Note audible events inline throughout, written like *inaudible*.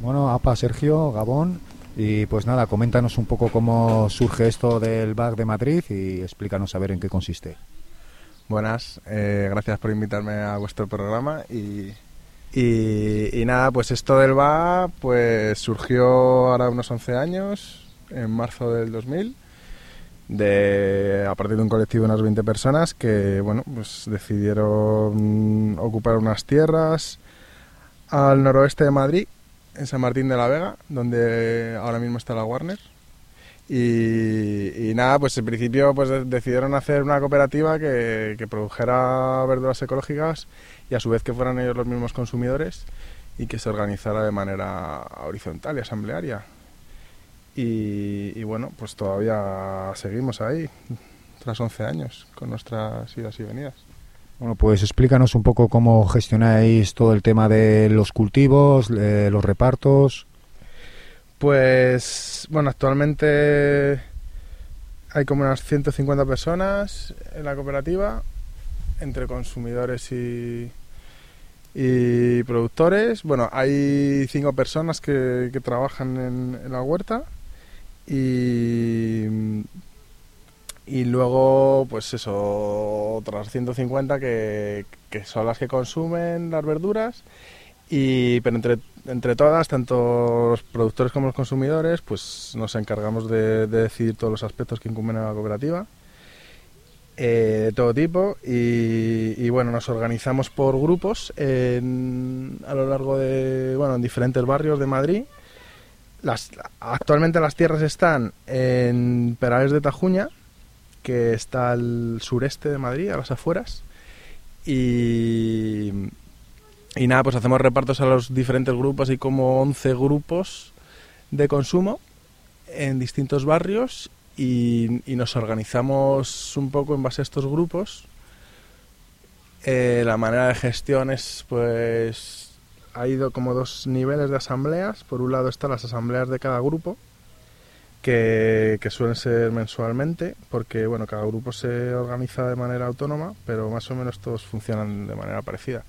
Bueno, APA Sergio, Gabón. Y pues nada, coméntanos un poco cómo surge esto del BAC de Madrid y explícanos a ver en qué consiste. Buenas, eh, gracias por invitarme a vuestro programa y, y, nada, pues esto del BAC pues surgió ahora unos 11 años, en marzo del 2000, de, a partir de un colectivo de unas 20 personas que bueno, pues decidieron ocupar unas tierras al noroeste de Madrid en San Martín de la Vega, donde ahora mismo está la Warner. Y, nada, pues en principio pues decidieron hacer una cooperativa que, produjera verduras ecológicas y a su vez que fueran ellos los mismos consumidores y que se organizara de manera horizontal y asamblearia. Y, bueno, pues todavía seguimos ahí, tras 11 años, con nuestras idas y venidas. Bueno, pues explícanos un poco cómo gestionáis todo el tema de los cultivos, los repartos. Pues, bueno, actualmente hay como unas 150 personas en la cooperativa, entre consumidores y, y productores. Bueno, hay cinco personas que, trabajan en la huerta y y luego, pues eso, otras 150 que, que son las que consumen las verduras. Y, pero entre, entre todas, tanto los productores como los consumidores, pues nos encargamos de, decidir todos los aspectos que incumben a la cooperativa. Eh, de todo tipo y, bueno nos organizamos por grupos a lo largo de bueno en diferentes barrios de Madrid actualmente las tierras están en Perales de Tajuña que está al sureste de Madrid, a las afueras. Y, y nada, pues hacemos repartos a los diferentes grupos, hay como 11 grupos de consumo en distintos barrios y, nos organizamos un poco en base a estos grupos. Eh, la manera de gestión es, pues, ha ido como dos niveles de asambleas. Por un lado están las asambleas de cada grupo, que, suelen ser mensualmente, porque bueno, cada grupo se organiza de manera autónoma, pero más o menos todos funcionan de manera parecida.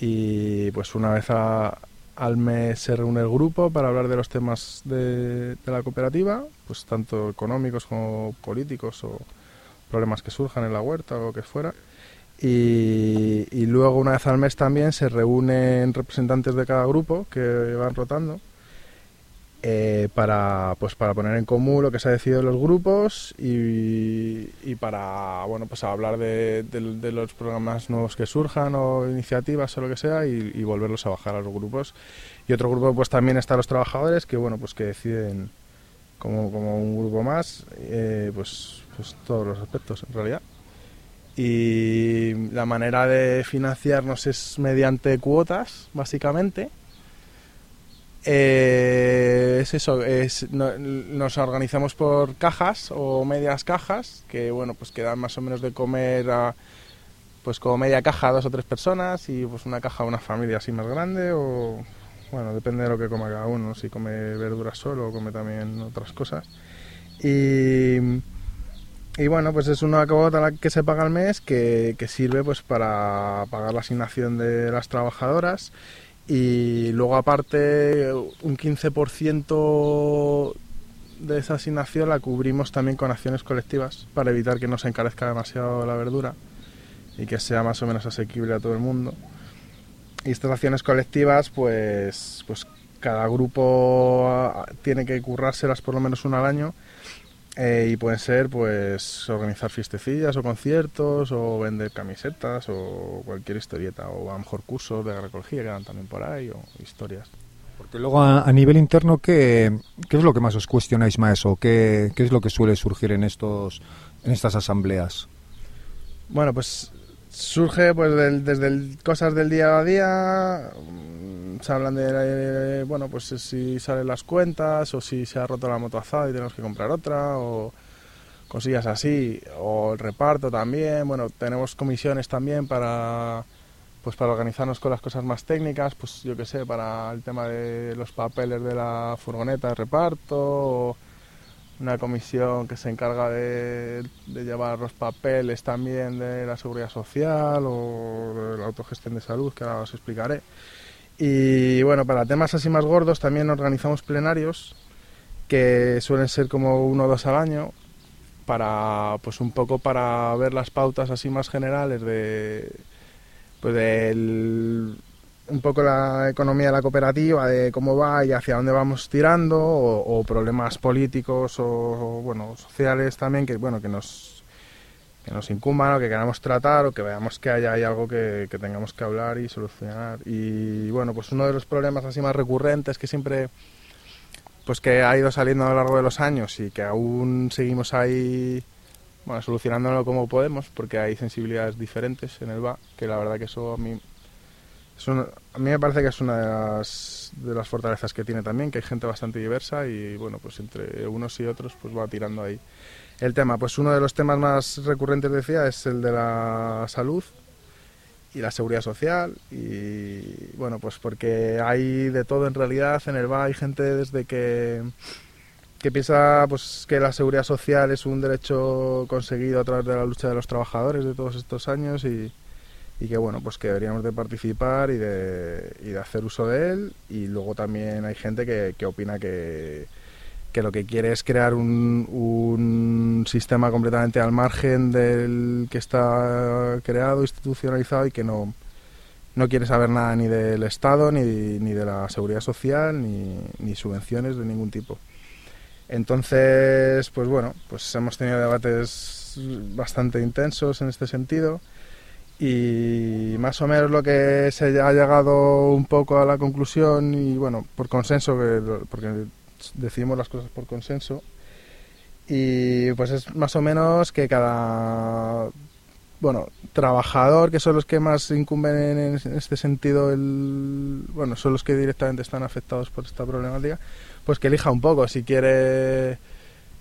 Y pues una vez al mes se reúne el grupo para hablar de los temas de, la cooperativa, pues tanto económicos como políticos o problemas que surjan en la huerta o que fuera. Y, y luego una vez al mes también se reúnen representantes de cada grupo que van rotando eh, para pues para poner en común lo que se ha decidido en los grupos y, y para bueno pues hablar de, los programas nuevos que surjan o iniciativas o lo que sea y, volverlos a bajar a los grupos. Y otro grupo pues también está los trabajadores que bueno pues que deciden como, como un grupo más eh, pues pues todos los aspectos en realidad. Y la manera de financiarnos es mediante cuotas básicamente eh, es eso, es, nos organizamos por cajas o medias cajas que bueno pues que dan más o menos de comer a pues como media caja a dos o tres personas y pues una caja a una familia así más grande o bueno depende de lo que coma cada uno si come verduras solo o come también otras cosas. Y y bueno, pues es una cuota que se paga al mes que, que sirve pues para pagar la asignación de las trabajadoras y luego aparte un 15% de esa asignación la cubrimos también con acciones colectivas para evitar que no se encarezca demasiado la verdura y que sea más o menos asequible a todo el mundo. Y estas acciones colectivas pues, pues cada grupo tiene que currárselas por lo menos una al año eh, y pueden ser pues organizar fiestecillas o conciertos o vender camisetas o cualquier historieta o a lo mejor cursos de agroecología que dan también por ahí o historias. Porque luego a, nivel interno, ¿qué, ¿qué, es lo que más os cuestionáis más o qué, qué es lo que suele surgir en, estos, en estas asambleas? Bueno, pues surge pues desde cosas del día a día mm, se hablan de bueno pues si salen las cuentas o si se ha roto la moto y tenemos que comprar otra o cosillas así o el reparto también. Bueno tenemos comisiones también para pues para organizarnos con las cosas más técnicas pues yo que sé para el tema de los papeles de la furgoneta de reparto o, una comisión que se encarga de, llevar los papeles también de la seguridad social o de la autogestión de salud, que ahora os explicaré. Y bueno, para temas así más gordos también organizamos plenarios que suelen ser como uno o dos al año para pues un poco para ver las pautas así más generales de pues del un poco la economía de la cooperativa, de cómo va y hacia dónde vamos tirando, o, problemas políticos o, bueno sociales también que bueno que nos que nos incumban o que queramos tratar o que veamos que haya hay algo que, que, tengamos que hablar y solucionar. Y bueno, pues uno de los problemas así más recurrentes que siempre pues que ha ido saliendo a lo largo de los años y que aún seguimos ahí bueno, solucionándolo como podemos, porque hay sensibilidades diferentes en el BA, que la verdad que eso a mí, a mí me parece que es una de las, fortalezas que tiene también, que hay gente bastante diversa y bueno, pues entre unos y otros pues va tirando ahí el tema. Pues uno de los temas más recurrentes, decía, es el de la salud y la seguridad social y bueno, pues porque hay de todo en realidad, en el BA hay gente desde que que piensa pues que la seguridad social es un derecho conseguido a través de la lucha de los trabajadores de todos estos años y, y que bueno pues que deberíamos de participar y de, y de hacer uso de él y luego también hay gente que, que opina que, que lo que quiere es crear un, un sistema completamente al margen del que está creado, institucionalizado y que no, no quiere saber nada ni del Estado, ni, ni de la seguridad social, ni, ni subvenciones de ningún tipo. Entonces, pues bueno, pues hemos tenido debates bastante intensos en este sentido y más o menos lo que se ha llegado un poco a la conclusión y bueno, por consenso, porque decidimos las cosas por consenso y pues es más o menos que cada bueno, trabajador, que son los que más incumben en este sentido, el, bueno, son los que directamente están afectados por esta problemática, pues que elija un poco si quiere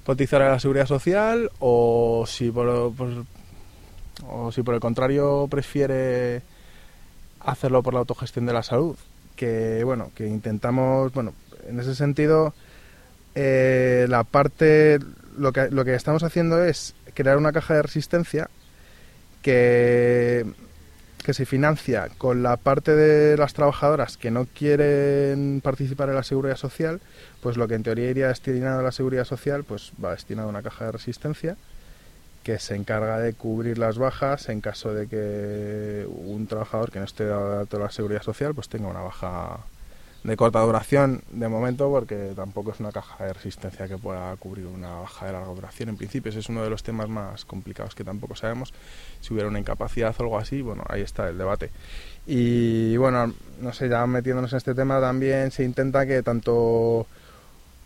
cotizar a la seguridad social o si por, o si por el contrario prefiere hacerlo por la autogestión de la salud que bueno que intentamos bueno en ese sentido eh, la parte lo que lo que estamos haciendo es crear una caja de resistencia que que se financia con la parte de las trabajadoras que no quieren participar en la seguridad social, pues lo que en teoría iría destinado a la seguridad social, pues va destinado a una caja de resistencia que se encarga de cubrir las bajas en caso de que un trabajador que no esté dado a la seguridad social pues tenga una baja de corta duración de momento porque tampoco es una caja de resistencia que pueda cubrir una baja de larga duración. En principio ese es uno de los temas más complicados que tampoco sabemos. Si hubiera una incapacidad o algo así, bueno, ahí está el debate. Y bueno, no sé, ya metiéndonos en este tema también se intenta que tanto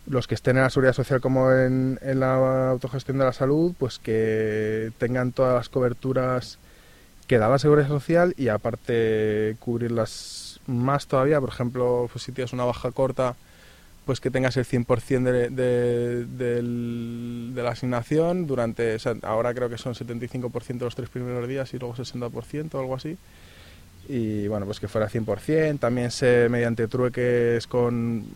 los que estén en la seguridad social como en, en la autogestión de la salud, pues que tengan todas las coberturas que da la seguridad social y aparte cubrir las más todavía, por ejemplo, pues si tienes una baja corta, pues que tengas el 100% de, de, de, la asignación durante, ahora creo que son 75% los tres primeros días y luego 60% o algo así. Y bueno, pues que fuera 100%, también se mediante trueques con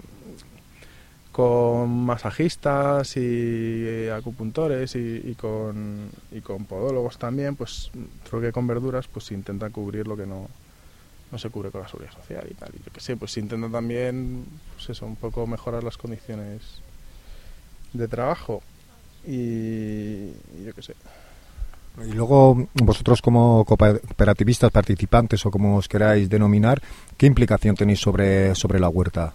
con masajistas y acupuntores y, con, y con podólogos también, pues trueque con verduras, pues intenta cubrir lo que no, no se cubre con la seguridad social y tal. Y yo que sé, pues se intenta también, pues eso, un poco mejorar las condiciones de trabajo y, yo qué sé. Y luego, vosotros como cooperativistas, participantes o como os queráis denominar, ¿qué implicación tenéis sobre, sobre la huerta?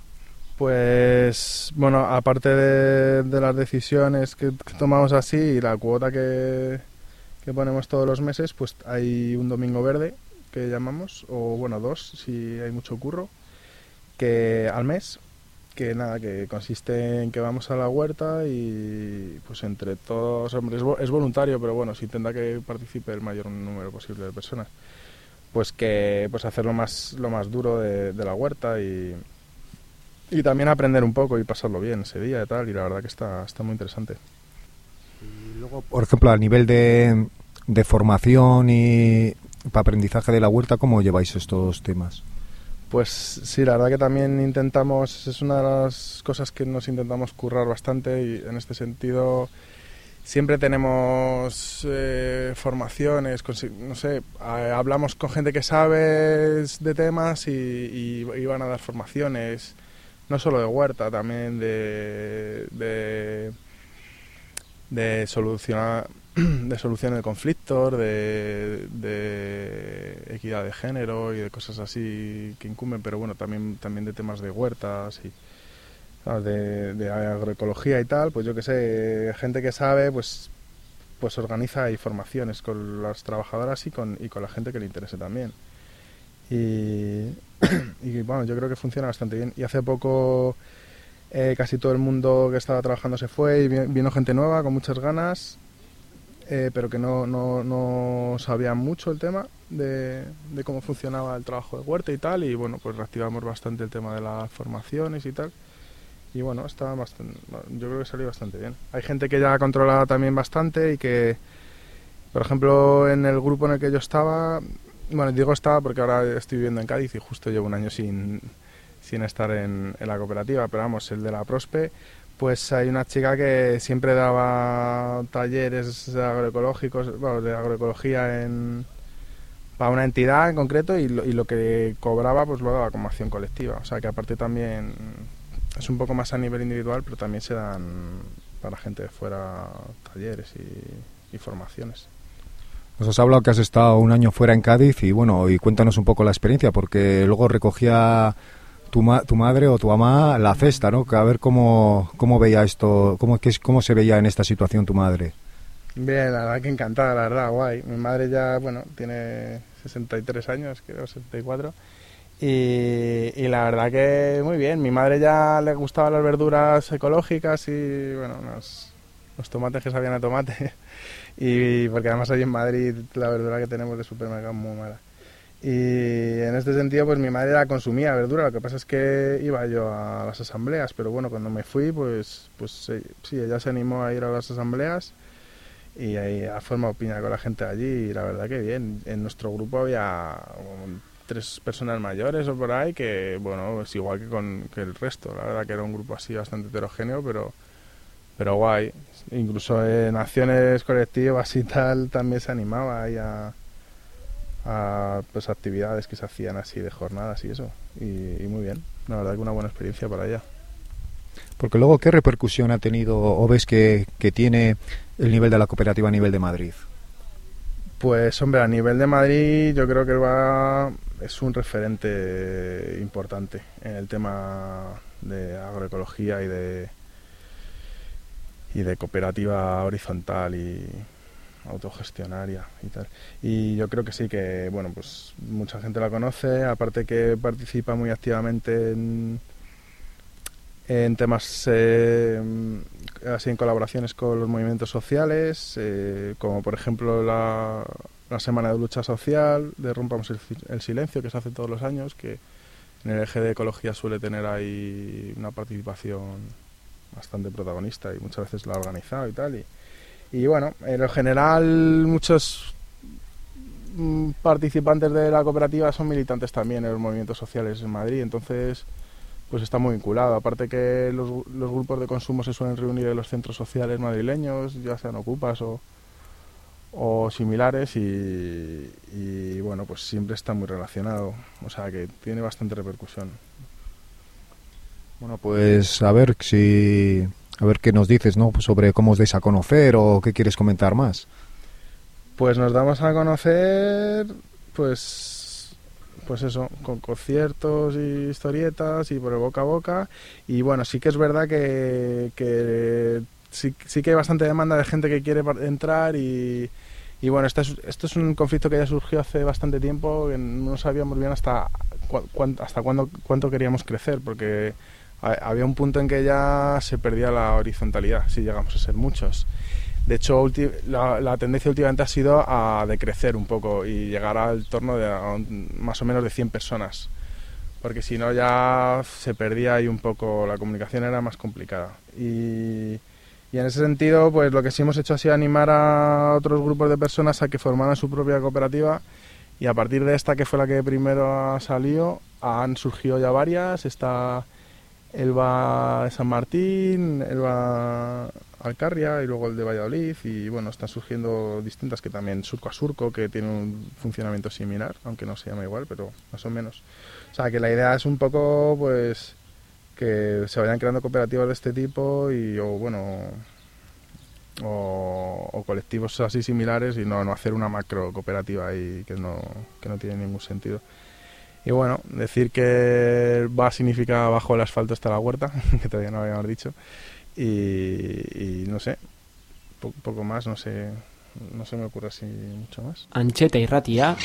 Pues, bueno, aparte de, las decisiones que, tomamos así y la cuota que, que ponemos todos los meses, pues hay un domingo verde que llamamos, o bueno, dos si hay mucho curro, que al mes, que nada, que consiste en que vamos a la huerta y pues entre todos, hombre, es, voluntario, pero bueno, se intenta que participe el mayor número posible de personas. Pues que pues hacer lo más, lo más duro de, la huerta y, y también aprender un poco y pasarlo bien ese día y tal, y la verdad que está, está muy interesante. Y luego, por ejemplo, a nivel de, de formación y, para aprendizaje de la huerta, ¿cómo lleváis estos temas? Pues sí, la verdad que también intentamos, es una de las cosas que nos intentamos currar bastante y en este sentido siempre tenemos eh, formaciones, no sé, hablamos con gente que sabe de temas y, y, van a dar formaciones, no solo de huerta, también de, de, de solucionar *clears throat* de solución de conflictos, de, equidad de género y de cosas así que incumben, pero bueno, también, también de temas de huertas y de, agroecología y tal, pues yo que sé, gente que sabe, pues pues organiza informaciones con las trabajadoras y con, y con la gente que le interese también. Y, *coughs* y bueno, yo creo que funciona bastante bien. Y hace poco eh, casi todo el mundo que estaba trabajando se fue y vino gente nueva con muchas ganas eh, pero que no, no, no, sabían mucho el tema de, cómo funcionaba el trabajo de huerta y tal, y bueno, pues reactivamos bastante el tema de las formaciones y tal. Y bueno, estaba bastante, yo creo que salió bastante bien. Hay gente que ya controla también bastante y que, por ejemplo, en el grupo en el que yo estaba, bueno, digo estaba porque ahora estoy viviendo en Cádiz y justo llevo un año sin, sin estar en, la cooperativa, pero vamos, el de la Prospe, pues hay una chica que siempre daba talleres agroecológicos, de agroecología en, para una entidad en concreto y lo, y lo que cobraba pues lo daba como acción colectiva. O sea que aparte también es un poco más a nivel individual, pero también se dan para gente de fuera talleres y formaciones. Nos has hablado que has estado un año fuera en Cádiz y bueno, y cuéntanos un poco la experiencia, porque luego recogía tu, tu madre o tu mamá la cesta, ¿no? A ver cómo, cómo veía esto, cómo, qué, cómo se veía en esta situación tu madre. Bien, la verdad que encantada, la verdad, guay. Mi madre ya, bueno, tiene 63 años, creo, 64. Y, y la verdad que muy bien. Mi madre ya le gustaban las verduras ecológicas y, bueno, los, los tomates que sabían a tomate. *laughs* Y porque además ahí en Madrid la verdura que tenemos de supermercado es muy mala. Y en este sentido, pues mi madre la consumía verdura, lo que pasa es que iba yo a las asambleas, pero bueno, cuando me fui, pues, pues sí, ella se animó a ir a las asambleas y ahí ha formado piña con la gente allí y la verdad que bien. En nuestro grupo había tres personas mayores o por ahí que, bueno, es igual que con que el resto, la verdad que era un grupo así bastante heterogéneo, pero, pero guay. Incluso en acciones colectivas y tal también se animaba ahí a a pues, actividades que se hacían así de jornadas y eso. Y, muy bien, la verdad que una buena experiencia para ella. Porque luego, ¿qué repercusión ha tenido o ves que, que tiene el nivel de la cooperativa a nivel de Madrid? Pues hombre, a nivel de Madrid yo creo que va, es un referente importante en el tema de agroecología y de y de cooperativa horizontal y, autogestionaria y tal. Y yo creo que sí, que bueno, pues mucha gente la conoce, aparte que participa muy activamente en, en temas eh, así en colaboraciones con los movimientos sociales, eh, como por ejemplo la, la, Semana de Lucha Social de Rompamos el, el, Silencio, que se hace todos los años, que en el eje de ecología suele tener ahí una participación bastante protagonista y muchas veces la ha organizado y tal. Y, y bueno, en lo general muchos mm, participantes de la cooperativa son militantes también en los movimientos sociales en Madrid, entonces pues está muy vinculado. Aparte que los, los grupos de consumo se suelen reunir en los centros sociales madrileños, ya sean ocupas o, o similares y, y, bueno, pues siempre está muy relacionado, o sea que tiene bastante repercusión. Bueno, pues a ver si a ver qué nos dices, ¿no? Sobre cómo os dais a conocer o qué quieres comentar más. Pues nos damos a conocer, pues, pues eso, con conciertos y historietas y por el boca a boca. Y bueno, sí que es verdad que, que sí, sí que hay bastante demanda de gente que quiere entrar y, y bueno, esto es, esto es un conflicto que ya surgió hace bastante tiempo, que no sabíamos bien hasta, hasta cuándo, cuánto queríamos crecer, porque había un punto en que ya se perdía la horizontalidad, si llegamos a ser muchos. De hecho, la, tendencia últimamente ha sido a decrecer un poco y llegar al torno de más o menos de 100 personas. Porque si no ya se perdía ahí un poco, la comunicación era más complicada. Y, y en ese sentido, pues lo que sí hemos hecho ha sido animar a otros grupos de personas a que formaran su propia cooperativa y a partir de esta, que fue la que primero ha salido, han surgido ya varias. Está Elba San Martín, Elba Alcarria y luego el de Valladolid y bueno, están surgiendo distintas que también Surco a Surco, que tiene un funcionamiento similar, aunque no se llama igual, pero más o menos. O sea, que la idea es un poco pues que se vayan creando cooperativas de este tipo y o bueno o, o colectivos así similares y no, no hacer una macro cooperativa ahí que no, que no tiene ningún sentido. Y bueno, decir que va significa bajo el asfalto está la huerta, *laughs* que todavía no habíamos dicho. Y, no sé, po- poco más, no sé, no se me ocurre así mucho más. Ancheta y Ratia.com